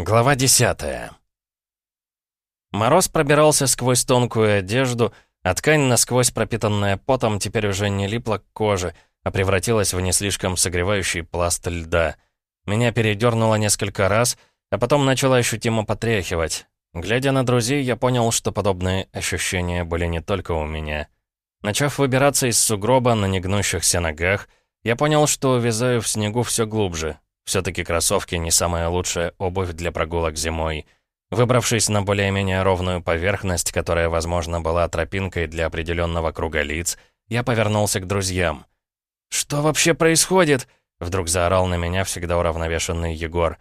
Глава 10 Мороз пробирался сквозь тонкую одежду, а ткань, насквозь пропитанная потом, теперь уже не липла к коже, а превратилась в не слишком согревающий пласт льда. Меня передернуло несколько раз, а потом начало ощутимо потряхивать. Глядя на друзей, я понял, что подобные ощущения были не только у меня. Начав выбираться из сугроба на негнущихся ногах, я понял, что увязаю в снегу все глубже, все-таки кроссовки не самая лучшая обувь для прогулок зимой. Выбравшись на более-менее ровную поверхность, которая, возможно, была тропинкой для определенного круга лиц, я повернулся к друзьям. «Что вообще происходит?» — вдруг заорал на меня всегда уравновешенный Егор.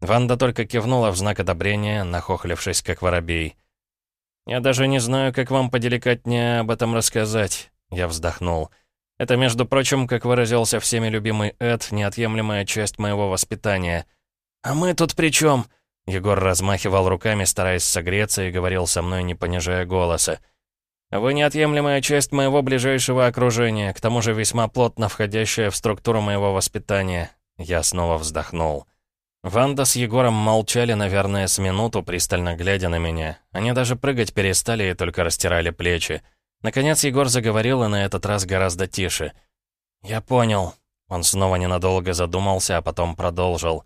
Ванда только кивнула в знак одобрения, нахохлившись, как воробей. «Я даже не знаю, как вам поделикатнее об этом рассказать», — я вздохнул. Это, между прочим, как выразился всеми любимый Эд, неотъемлемая часть моего воспитания. «А мы тут при чем? Егор размахивал руками, стараясь согреться, и говорил со мной, не понижая голоса. «Вы неотъемлемая часть моего ближайшего окружения, к тому же весьма плотно входящая в структуру моего воспитания». Я снова вздохнул. Ванда с Егором молчали, наверное, с минуту, пристально глядя на меня. Они даже прыгать перестали и только растирали плечи. Наконец Егор заговорил, и на этот раз гораздо тише. «Я понял». Он снова ненадолго задумался, а потом продолжил.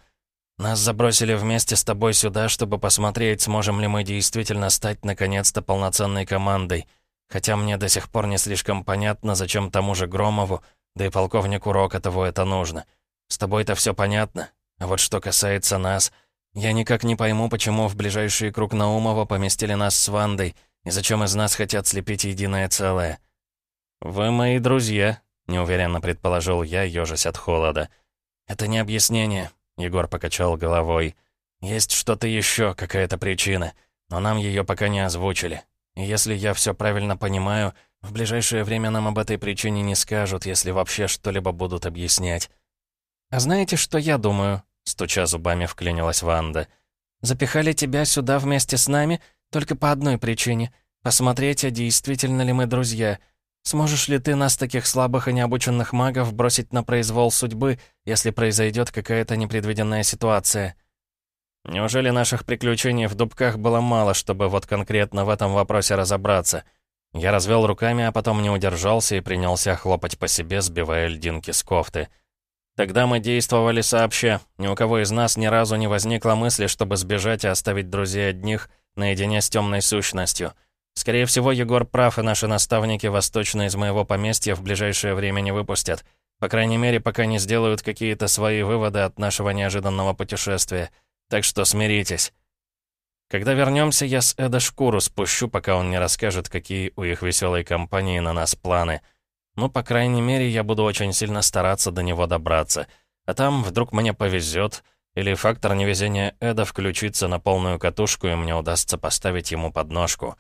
«Нас забросили вместе с тобой сюда, чтобы посмотреть, сможем ли мы действительно стать наконец-то полноценной командой. Хотя мне до сих пор не слишком понятно, зачем тому же Громову, да и полковнику Рокотову это нужно. С тобой-то все понятно. А вот что касается нас, я никак не пойму, почему в ближайший круг Наумова поместили нас с Вандой». И зачем из нас хотят слепить единое целое? «Вы мои друзья», — неуверенно предположил я, ежась от холода. «Это не объяснение», — Егор покачал головой. «Есть что-то еще, какая-то причина, но нам ее пока не озвучили. И если я все правильно понимаю, в ближайшее время нам об этой причине не скажут, если вообще что-либо будут объяснять». «А знаете, что я думаю?» — стуча зубами вклинилась Ванда. «Запихали тебя сюда вместе с нами, — только по одной причине — посмотреть, а действительно ли мы друзья. Сможешь ли ты нас, таких слабых и необученных магов, бросить на произвол судьбы, если произойдет какая-то непредвиденная ситуация?» Неужели наших приключений в дубках было мало, чтобы вот конкретно в этом вопросе разобраться? Я развел руками, а потом не удержался и принялся хлопать по себе, сбивая льдинки с кофты. Тогда мы действовали сообща. Ни у кого из нас ни разу не возникло мысли, чтобы сбежать и оставить друзей одних — наедине с темной сущностью. Скорее всего, Егор прав, и наши наставники восточно из моего поместья в ближайшее время не выпустят. По крайней мере, пока не сделают какие-то свои выводы от нашего неожиданного путешествия. Так что смиритесь. Когда вернемся, я с Эда шкуру спущу, пока он не расскажет, какие у их веселой компании на нас планы. Ну, по крайней мере, я буду очень сильно стараться до него добраться. А там вдруг мне повезет, или фактор невезения Эда включится на полную катушку, и мне удастся поставить ему подножку.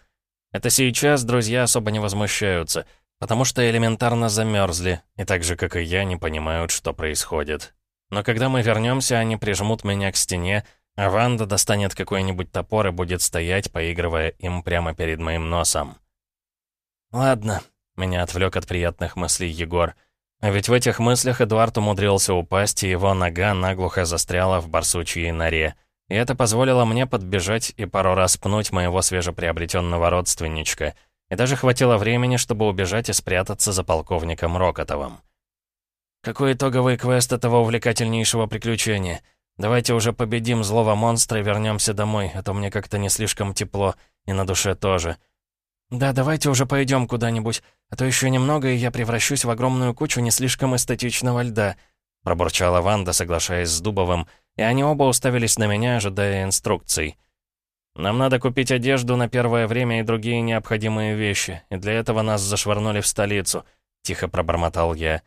Это сейчас друзья особо не возмущаются, потому что элементарно замерзли, и так же, как и я, не понимают, что происходит. Но когда мы вернемся, они прижмут меня к стене, а Ванда достанет какой-нибудь топор и будет стоять, поигрывая им прямо перед моим носом. «Ладно», — меня отвлек от приятных мыслей Егор. А ведь в этих мыслях Эдуард умудрился упасть, и его нога наглухо застряла в барсучьей норе. И это позволило мне подбежать и пару раз пнуть моего свежеприобретенного родственничка. И даже хватило времени, чтобы убежать и спрятаться за полковником Рокотовым. Какой итоговый квест этого увлекательнейшего приключения? Давайте уже победим злого монстра и вернемся домой, а то мне как-то не слишком тепло, и на душе тоже. «Да, давайте уже пойдем куда-нибудь, а то еще немного, и я превращусь в огромную кучу не слишком эстетичного льда», пробурчала Ванда, соглашаясь с Дубовым, и они оба уставились на меня, ожидая инструкций. «Нам надо купить одежду на первое время и другие необходимые вещи, и для этого нас зашвырнули в столицу», — тихо пробормотал я.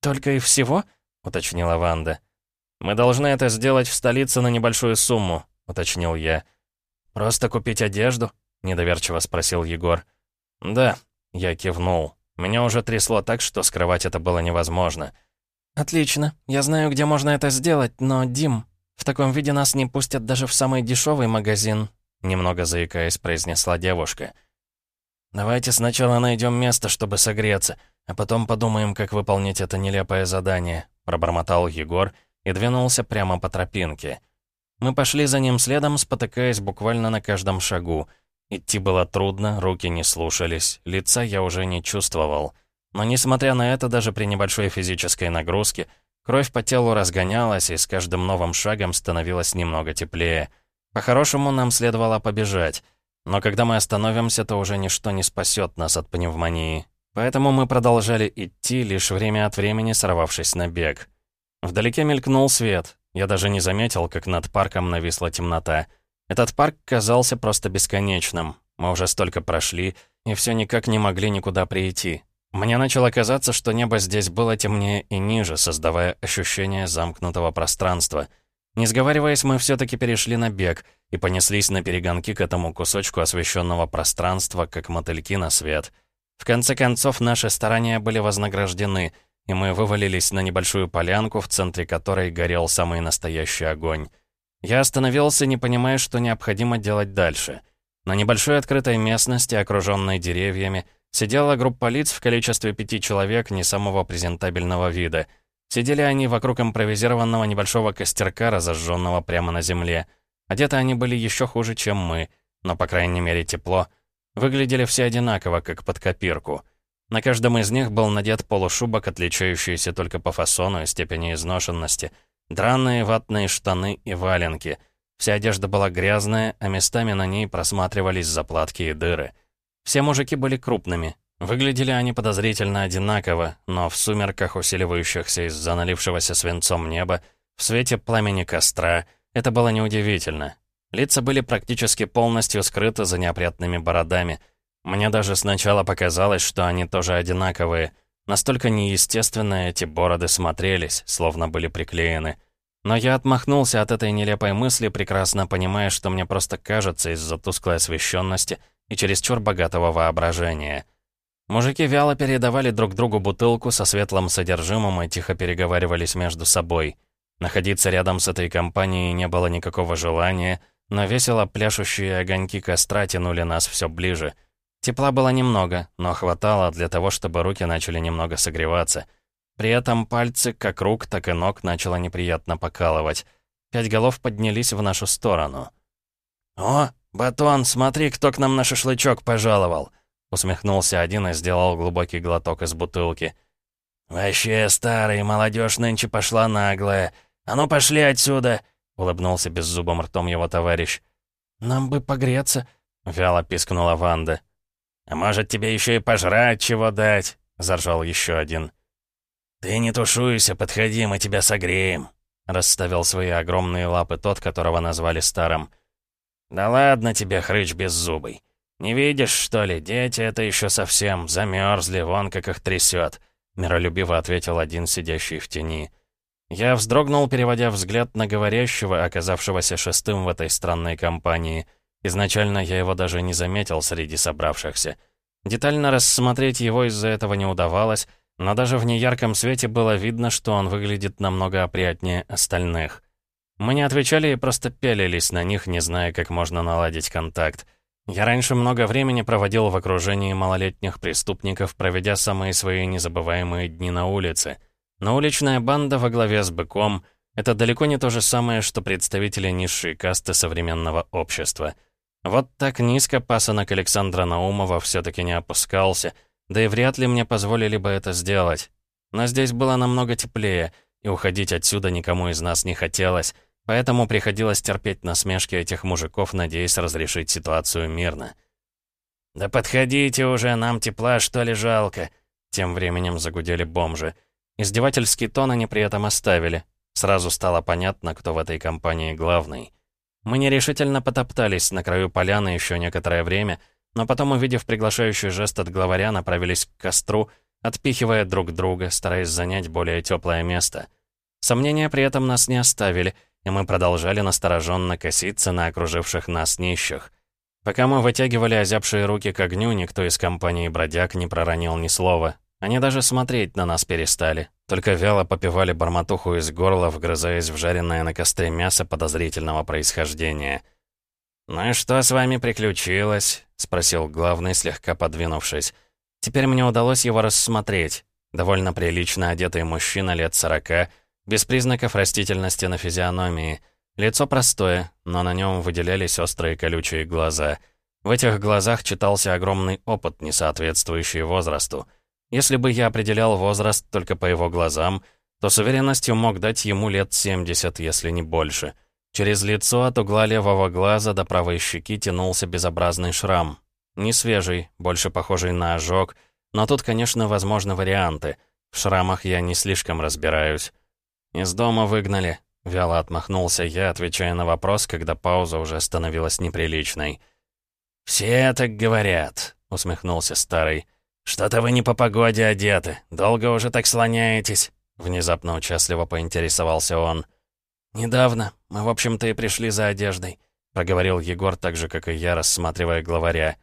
«Только и всего?» — уточнила Ванда. «Мы должны это сделать в столице на небольшую сумму», — уточнил я. «Просто купить одежду?» Недоверчиво спросил Егор. «Да», — я кивнул. Меня уже трясло так, что скрывать это было невозможно. «Отлично. Я знаю, где можно это сделать, но, Дим, в таком виде нас не пустят даже в самый дешевый магазин», немного заикаясь, произнесла девушка. «Давайте сначала найдем место, чтобы согреться, а потом подумаем, как выполнить это нелепое задание», пробормотал Егор и двинулся прямо по тропинке. Мы пошли за ним следом, спотыкаясь буквально на каждом шагу. Идти было трудно, руки не слушались, лица я уже не чувствовал. Но несмотря на это, даже при небольшой физической нагрузке, кровь по телу разгонялась, и с каждым новым шагом становилось немного теплее. По-хорошему, нам следовало побежать. Но когда мы остановимся, то уже ничто не спасет нас от пневмонии. Поэтому мы продолжали идти, лишь время от времени сорвавшись на бег. Вдалеке мелькнул свет. Я даже не заметил, как над парком нависла темнота. Этот парк казался просто бесконечным. Мы уже столько прошли, и все никак не могли никуда прийти. Мне начало казаться, что небо здесь было темнее и ниже, создавая ощущение замкнутого пространства. Не сговариваясь, мы все-таки перешли на бег и понеслись на перегонки к этому кусочку освещенного пространства, как мотыльки на свет. В конце концов, наши старания были вознаграждены — и мы вывалились на небольшую полянку, в центре которой горел самый настоящий огонь. Я остановился, не понимая, что необходимо делать дальше. На небольшой открытой местности, окруженной деревьями, сидела группа лиц в количестве пяти человек не самого презентабельного вида. Сидели они вокруг импровизированного небольшого костерка, разожженного прямо на земле. Одеты они были еще хуже, чем мы, но, по крайней мере, тепло. Выглядели все одинаково, как под копирку — на каждом из них был надет полушубок, отличающийся только по фасону и степени изношенности, драные ватные штаны и валенки. Вся одежда была грязная, а местами на ней просматривались заплатки и дыры. Все мужики были крупными. Выглядели они подозрительно одинаково, но в сумерках, усиливающихся из-за налившегося свинцом неба, в свете пламени костра, это было неудивительно. Лица были практически полностью скрыты за неопрятными бородами — мне даже сначала показалось, что они тоже одинаковые. Настолько неестественно эти бороды смотрелись, словно были приклеены. Но я отмахнулся от этой нелепой мысли, прекрасно понимая, что мне просто кажется из-за тусклой освещенности и чересчур богатого воображения. Мужики вяло передавали друг другу бутылку со светлым содержимым и тихо переговаривались между собой. Находиться рядом с этой компанией не было никакого желания, но весело пляшущие огоньки костра тянули нас все ближе — Тепла было немного, но хватало для того, чтобы руки начали немного согреваться. При этом пальцы, как рук, так и ног, начало неприятно покалывать. Пять голов поднялись в нашу сторону. «О, Батон, смотри, кто к нам на шашлычок пожаловал!» Усмехнулся один и сделал глубокий глоток из бутылки. «Вообще старый, молодежь нынче пошла наглая. А ну пошли отсюда!» — улыбнулся беззубым ртом его товарищ. «Нам бы погреться», — вяло пискнула Ванда. «А может, тебе еще и пожрать чего дать?» — заржал еще один. «Ты не тушуйся, подходи, мы тебя согреем», — расставил свои огромные лапы тот, которого назвали старым. «Да ладно тебе, хрыч беззубый. Не видишь, что ли, дети это еще совсем замерзли, вон как их трясет», — миролюбиво ответил один, сидящий в тени. Я вздрогнул, переводя взгляд на говорящего, оказавшегося шестым в этой странной компании — Изначально я его даже не заметил среди собравшихся. Детально рассмотреть его из-за этого не удавалось, но даже в неярком свете было видно, что он выглядит намного опрятнее остальных. Мы не отвечали и просто пялились на них, не зная, как можно наладить контакт. Я раньше много времени проводил в окружении малолетних преступников, проведя самые свои незабываемые дни на улице. Но уличная банда во главе с быком — это далеко не то же самое, что представители низшей касты современного общества — вот так низко пасынок Александра Наумова все-таки не опускался, да и вряд ли мне позволили бы это сделать. Но здесь было намного теплее, и уходить отсюда никому из нас не хотелось, поэтому приходилось терпеть насмешки этих мужиков, надеясь разрешить ситуацию мирно. «Да подходите уже, нам тепла, что ли, жалко?» Тем временем загудели бомжи. Издевательский тон они при этом оставили. Сразу стало понятно, кто в этой компании главный. Мы нерешительно потоптались на краю поляны еще некоторое время, но потом, увидев приглашающий жест от главаря, направились к костру, отпихивая друг друга, стараясь занять более теплое место. Сомнения при этом нас не оставили, и мы продолжали настороженно коситься на окруживших нас нищих. Пока мы вытягивали озябшие руки к огню, никто из компании бродяг не проронил ни слова. Они даже смотреть на нас перестали, только вяло попивали бормотуху из горла, вгрызаясь в жареное на костре мясо подозрительного происхождения. «Ну и что с вами приключилось?» — спросил главный, слегка подвинувшись. Теперь мне удалось его рассмотреть. Довольно прилично одетый мужчина лет сорока, без признаков растительности на физиономии. Лицо простое, но на нем выделялись острые колючие глаза. В этих глазах читался огромный опыт, не соответствующий возрасту. Если бы я определял возраст только по его глазам, то с уверенностью мог дать ему лет 70, если не больше. Через лицо от угла левого глаза до правой щеки тянулся безобразный шрам. Не свежий, больше похожий на ожог, но тут, конечно, возможны варианты. В шрамах я не слишком разбираюсь. «Из дома выгнали», — вяло отмахнулся я, отвечая на вопрос, когда пауза уже становилась неприличной. «Все так говорят», — усмехнулся старый. «Что-то вы не по погоде одеты. Долго уже так слоняетесь?» Внезапно участливо поинтересовался он. «Недавно. Мы, в общем-то, и пришли за одеждой», — проговорил Егор так же, как и я, рассматривая главаря.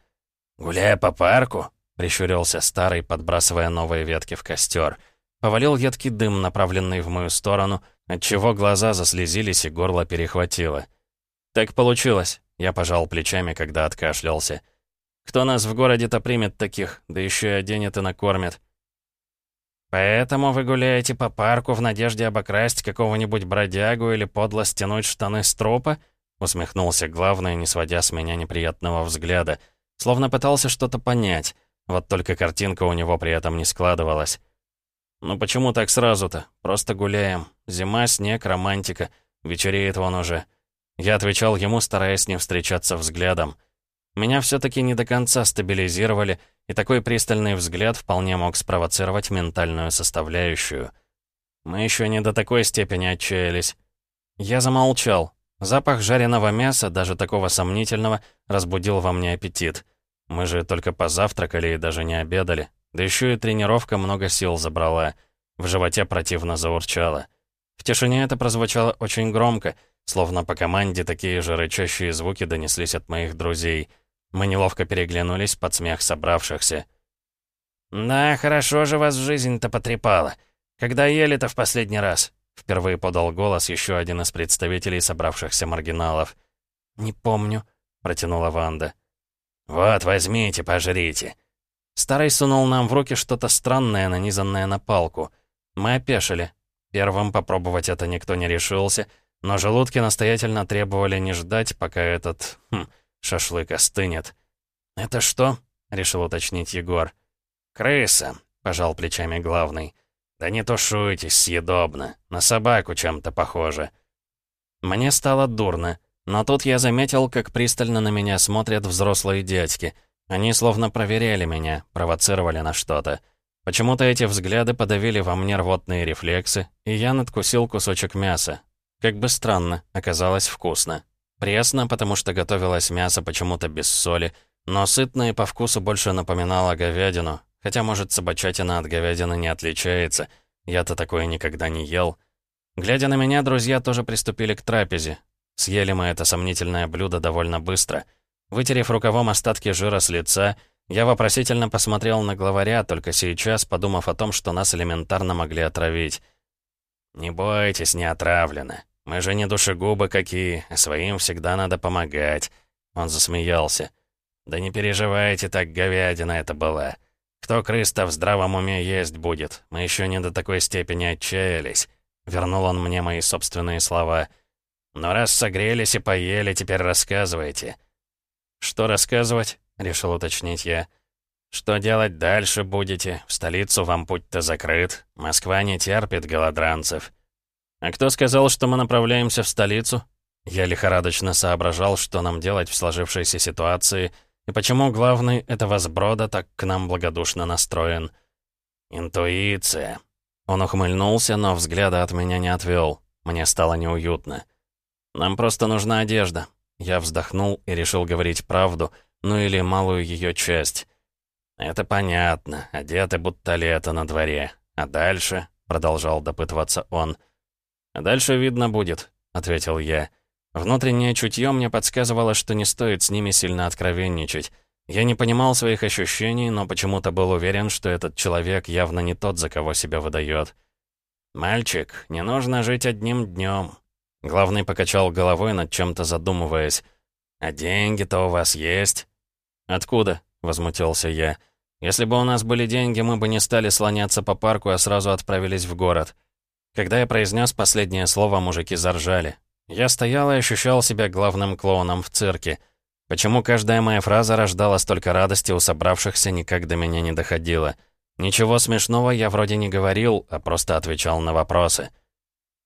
«Гуляя по парку?» — прищурился старый, подбрасывая новые ветки в костер. Повалил едкий дым, направленный в мою сторону, отчего глаза заслезились и горло перехватило. «Так получилось», — я пожал плечами, когда откашлялся. Кто нас в городе-то примет таких, да еще и оденет и накормит? Поэтому вы гуляете по парку в надежде обокрасть какого-нибудь бродягу или подло стянуть штаны с трупа? Усмехнулся главный, не сводя с меня неприятного взгляда. Словно пытался что-то понять. Вот только картинка у него при этом не складывалась. «Ну почему так сразу-то? Просто гуляем. Зима, снег, романтика. Вечереет вон уже». Я отвечал ему, стараясь не встречаться взглядом. Меня все-таки не до конца стабилизировали, и такой пристальный взгляд вполне мог спровоцировать ментальную составляющую. Мы еще не до такой степени отчаялись. Я замолчал. Запах жареного мяса, даже такого сомнительного, разбудил во мне аппетит. Мы же только позавтракали и даже не обедали. Да еще и тренировка много сил забрала. В животе противно заурчало. В тишине это прозвучало очень громко, словно по команде такие же рычащие звуки донеслись от моих друзей — мы неловко переглянулись под смех собравшихся. «Да, хорошо же вас жизнь-то потрепала. Когда ели-то в последний раз?» Впервые подал голос еще один из представителей собравшихся маргиналов. «Не помню», — протянула Ванда. «Вот, возьмите, пожрите». Старый сунул нам в руки что-то странное, нанизанное на палку. Мы опешили. Первым попробовать это никто не решился, но желудки настоятельно требовали не ждать, пока этот... Хм, Шашлык остынет. «Это что?» — решил уточнить Егор. «Крыса», — пожал плечами главный. «Да не тушуйтесь, съедобно. На собаку чем-то похоже». Мне стало дурно, но тут я заметил, как пристально на меня смотрят взрослые дядьки. Они словно проверяли меня, провоцировали на что-то. Почему-то эти взгляды подавили во мне рвотные рефлексы, и я надкусил кусочек мяса. Как бы странно, оказалось вкусно. Пресно, потому что готовилось мясо почему-то без соли, но сытно и по вкусу больше напоминало говядину, хотя, может, собачатина от говядины не отличается. Я-то такое никогда не ел. Глядя на меня, друзья тоже приступили к трапезе. Съели мы это сомнительное блюдо довольно быстро. Вытерев рукавом остатки жира с лица, я вопросительно посмотрел на главаря, только сейчас, подумав о том, что нас элементарно могли отравить. «Не бойтесь, не отравлено», мы же не душегубы какие, своим всегда надо помогать». Он засмеялся. «Да не переживайте так, говядина это была. Кто крыс-то в здравом уме есть будет? Мы еще не до такой степени отчаялись». Вернул он мне мои собственные слова. «Но раз согрелись и поели, теперь рассказывайте». «Что рассказывать?» — решил уточнить я. «Что делать дальше будете? В столицу вам путь-то закрыт. Москва не терпит голодранцев». «А кто сказал, что мы направляемся в столицу?» Я лихорадочно соображал, что нам делать в сложившейся ситуации, и почему главный этого сброда так к нам благодушно настроен. «Интуиция». Он ухмыльнулся, но взгляда от меня не отвел. Мне стало неуютно. «Нам просто нужна одежда». Я вздохнул и решил говорить правду, ну или малую ее часть. «Это понятно. Одеты будто лето на дворе. А дальше?» — продолжал допытываться он — «А дальше видно будет», — ответил я. Внутреннее чутье мне подсказывало, что не стоит с ними сильно откровенничать. Я не понимал своих ощущений, но почему-то был уверен, что этот человек явно не тот, за кого себя выдает. «Мальчик, не нужно жить одним днем. Главный покачал головой, над чем-то задумываясь. «А деньги-то у вас есть?» «Откуда?» — возмутился я. «Если бы у нас были деньги, мы бы не стали слоняться по парку, а сразу отправились в город». Когда я произнес последнее слово, мужики заржали. Я стоял и ощущал себя главным клоуном в цирке. Почему каждая моя фраза рождала столько радости у собравшихся, никак до меня не доходило. Ничего смешного я вроде не говорил, а просто отвечал на вопросы.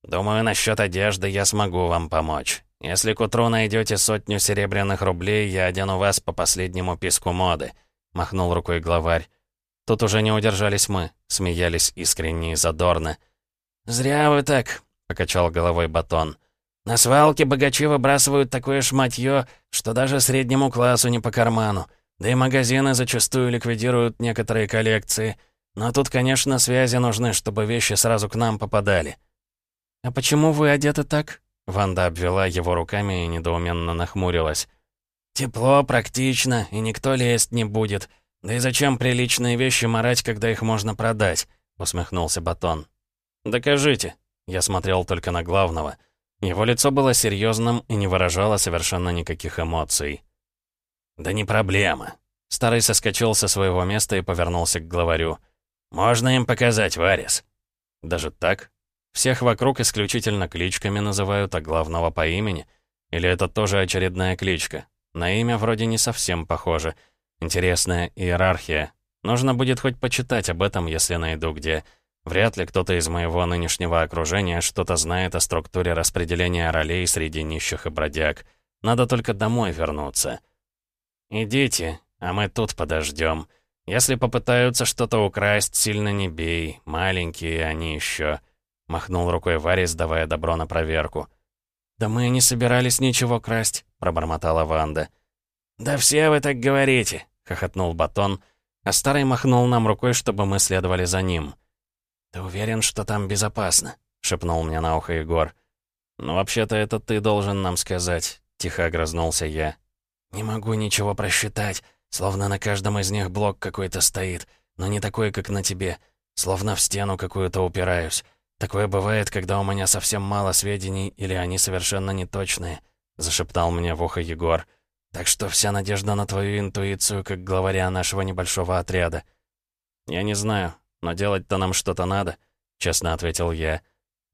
«Думаю, насчет одежды я смогу вам помочь. Если к утру найдете сотню серебряных рублей, я одену вас по последнему писку моды», — махнул рукой главарь. Тут уже не удержались мы, смеялись искренне и задорно. «Зря вы так», — покачал головой батон. «На свалке богачи выбрасывают такое шматье, что даже среднему классу не по карману. Да и магазины зачастую ликвидируют некоторые коллекции. Но тут, конечно, связи нужны, чтобы вещи сразу к нам попадали». «А почему вы одеты так?» Ванда обвела его руками и недоуменно нахмурилась. «Тепло, практично, и никто лезть не будет. Да и зачем приличные вещи марать, когда их можно продать?» — усмехнулся Батон. «Докажите». Я смотрел только на главного. Его лицо было серьезным и не выражало совершенно никаких эмоций. «Да не проблема». Старый соскочил со своего места и повернулся к главарю. «Можно им показать, Варис». «Даже так?» Всех вокруг исключительно кличками называют, а главного по имени? Или это тоже очередная кличка? На имя вроде не совсем похоже. Интересная иерархия. Нужно будет хоть почитать об этом, если найду где. Вряд ли кто-то из моего нынешнего окружения что-то знает о структуре распределения ролей среди нищих и бродяг. Надо только домой вернуться. «Идите, а мы тут подождем. Если попытаются что-то украсть, сильно не бей. Маленькие они еще. Махнул рукой Варис, давая добро на проверку. «Да мы не собирались ничего красть», — пробормотала Ванда. «Да все вы так говорите», — хохотнул Батон, а Старый махнул нам рукой, чтобы мы следовали за ним. «Ты уверен, что там безопасно?» — шепнул мне на ухо Егор. «Ну, вообще-то это ты должен нам сказать», — тихо огрызнулся я. «Не могу ничего просчитать, словно на каждом из них блок какой-то стоит, но не такой, как на тебе, словно в стену какую-то упираюсь. «Такое бывает, когда у меня совсем мало сведений или они совершенно неточные», — зашептал мне в ухо Егор. «Так что вся надежда на твою интуицию, как главаря нашего небольшого отряда». «Я не знаю, но делать-то нам что-то надо», — честно ответил я.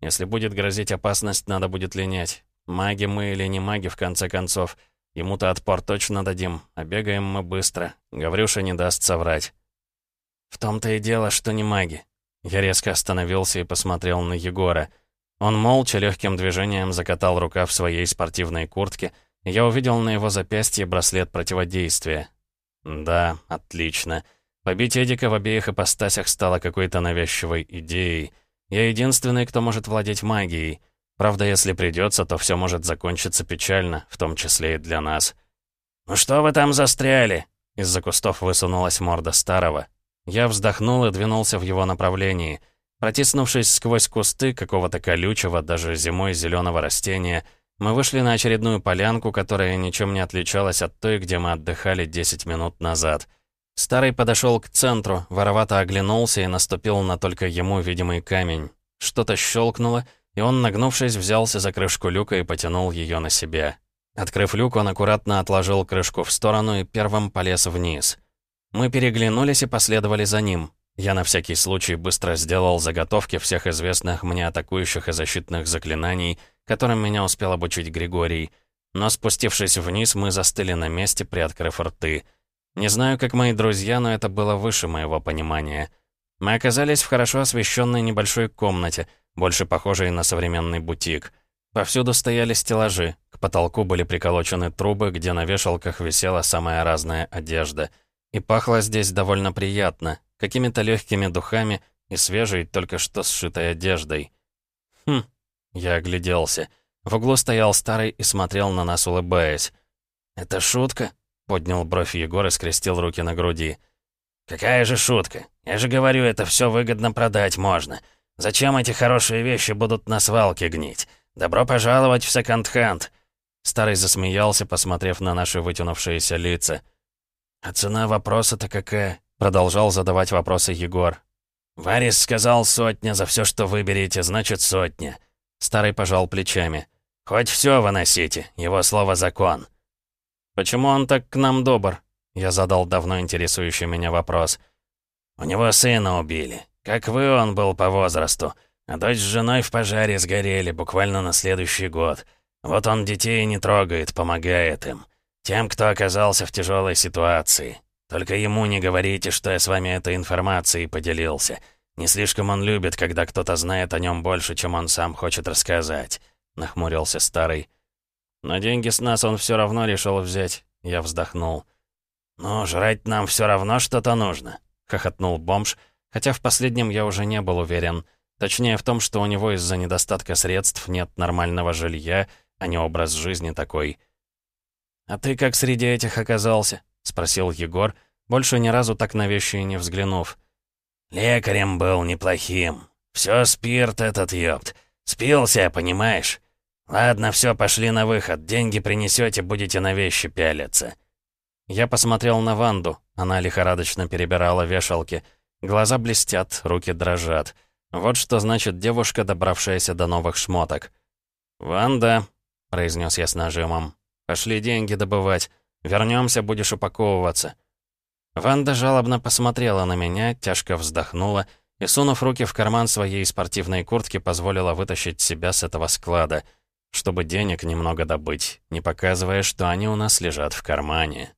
«Если будет грозить опасность, надо будет линять. Маги мы или не маги, в конце концов. Ему-то отпор точно дадим, а бегаем мы быстро. Гаврюша не даст соврать». «В том-то и дело, что не маги», я резко остановился и посмотрел на Егора. Он молча легким движением закатал рука в своей спортивной куртке, и я увидел на его запястье браслет противодействия. Да, отлично. Побить Эдика в обеих ипостасях стало какой-то навязчивой идеей. Я единственный, кто может владеть магией. Правда, если придется, то все может закончиться печально, в том числе и для нас. «Ну что вы там застряли?» Из-за кустов высунулась морда старого. Я вздохнул и двинулся в его направлении. Протиснувшись сквозь кусты какого-то колючего, даже зимой зеленого растения, мы вышли на очередную полянку, которая ничем не отличалась от той, где мы отдыхали 10 минут назад. Старый подошел к центру, воровато оглянулся и наступил на только ему видимый камень. Что-то щелкнуло, и он, нагнувшись, взялся за крышку люка и потянул ее на себя. Открыв люк, он аккуратно отложил крышку в сторону и первым полез вниз. Мы переглянулись и последовали за ним. Я на всякий случай быстро сделал заготовки всех известных мне атакующих и защитных заклинаний, которым меня успел обучить Григорий. Но спустившись вниз, мы застыли на месте, приоткрыв рты. Не знаю, как мои друзья, но это было выше моего понимания. Мы оказались в хорошо освещенной небольшой комнате, больше похожей на современный бутик. Повсюду стояли стеллажи, к потолку были приколочены трубы, где на вешалках висела самая разная одежда — и пахло здесь довольно приятно, какими-то легкими духами и свежей, только что сшитой одеждой. Хм, я огляделся. В углу стоял старый и смотрел на нас, улыбаясь. «Это шутка?» — поднял бровь Егор и скрестил руки на груди. «Какая же шутка? Я же говорю, это все выгодно продать можно. Зачем эти хорошие вещи будут на свалке гнить? Добро пожаловать в секонд-хенд!» Старый засмеялся, посмотрев на наши вытянувшиеся лица. «А цена вопроса-то какая?» — продолжал задавать вопросы Егор. «Варис сказал сотня за все, что выберете, значит сотня». Старый пожал плечами. «Хоть все выносите, его слово закон». «Почему он так к нам добр?» Я задал давно интересующий меня вопрос. «У него сына убили. Как вы, он был по возрасту. А дочь с женой в пожаре сгорели буквально на следующий год. Вот он детей не трогает, помогает им. Тем, кто оказался в тяжелой ситуации. Только ему не говорите, что я с вами этой информацией поделился. Не слишком он любит, когда кто-то знает о нем больше, чем он сам хочет рассказать», — нахмурился старый. «Но деньги с нас он все равно решил взять», — я вздохнул. «Ну, жрать нам все равно что-то нужно», — хохотнул бомж, хотя в последнем я уже не был уверен. Точнее в том, что у него из-за недостатка средств нет нормального жилья, а не образ жизни такой. «А ты как среди этих оказался?» — спросил Егор, больше ни разу так на вещи не взглянув. «Лекарем был неплохим. Все спирт этот ёпт. Спился, понимаешь? Ладно, все, пошли на выход. Деньги принесете, будете на вещи пялиться». Я посмотрел на Ванду. Она лихорадочно перебирала вешалки. Глаза блестят, руки дрожат. Вот что значит девушка, добравшаяся до новых шмоток. «Ванда», — произнес я с нажимом, — «пошли деньги добывать. Вернемся, будешь упаковываться». Ванда жалобно посмотрела на меня, тяжко вздохнула и, сунув руки в карман своей спортивной куртки, позволила вытащить себя с этого склада, чтобы денег немного добыть, не показывая, что они у нас лежат в кармане.